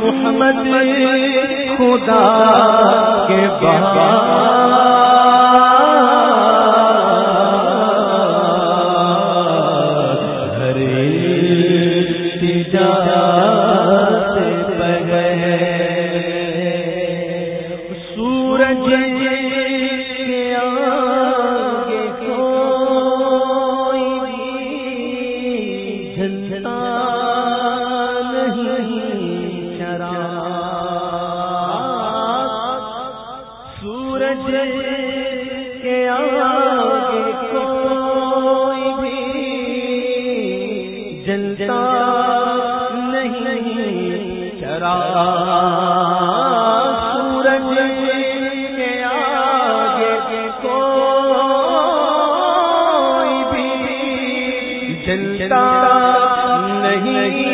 محمد خدا کے بابا سورج کے آگے کوئی بھی جلتا نہیں چرا۔ سورج کے آگے کوئی بھی جلتا نہیں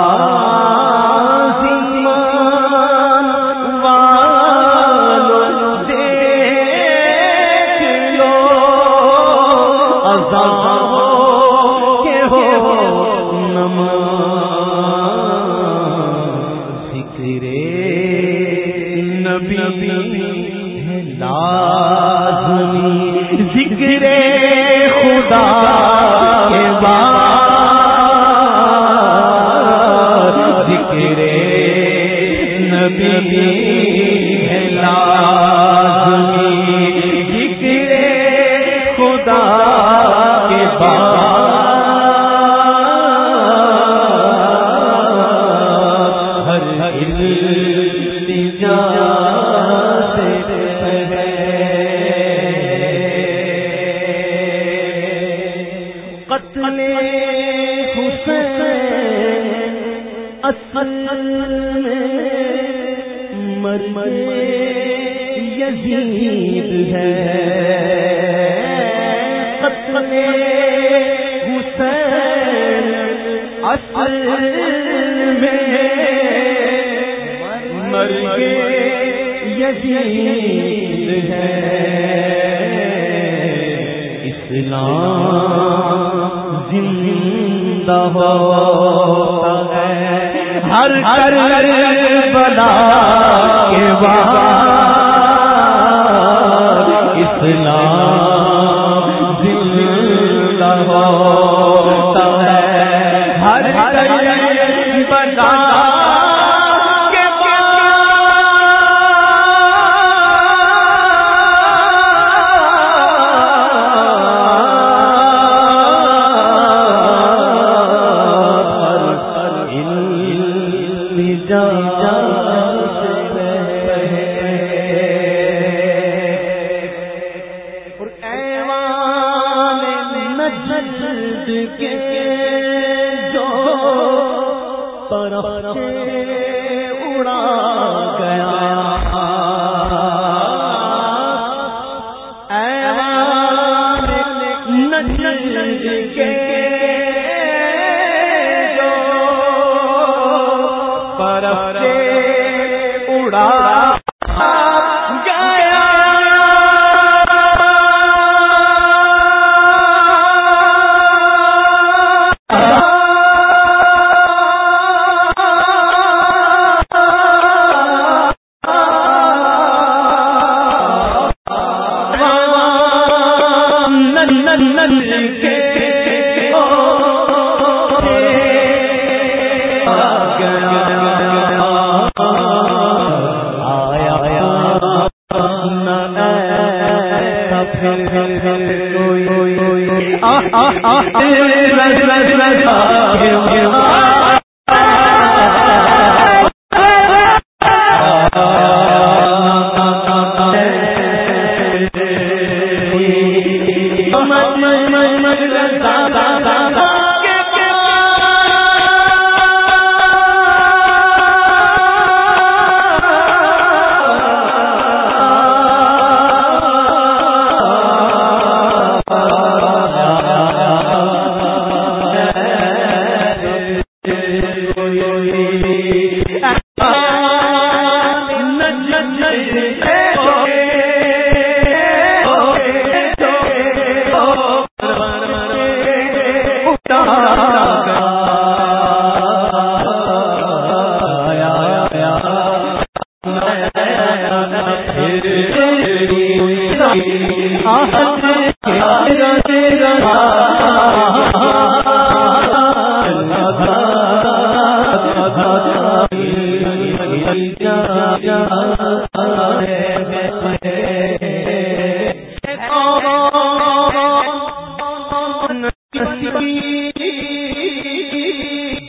نبی ہے لازمی۔ ذکر خدا حسین اصل میں مر یزید ہے۔ مر یزید ہے۔ اسلام زندہ ہو۔ ہر ہر بلا کے وہاں جان سے جنت کے کوئی جا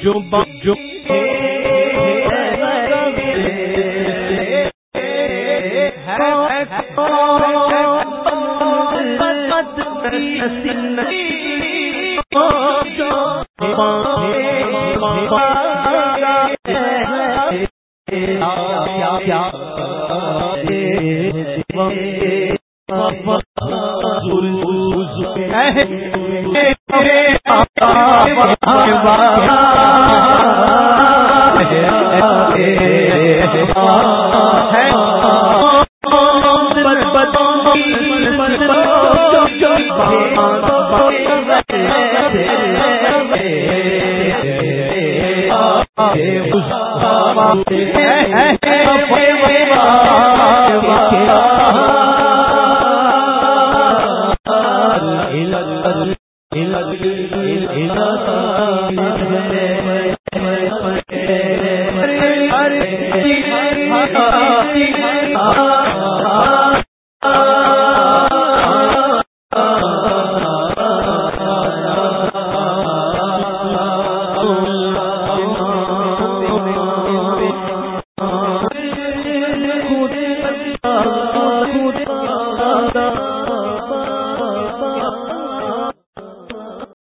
جو با جو کیا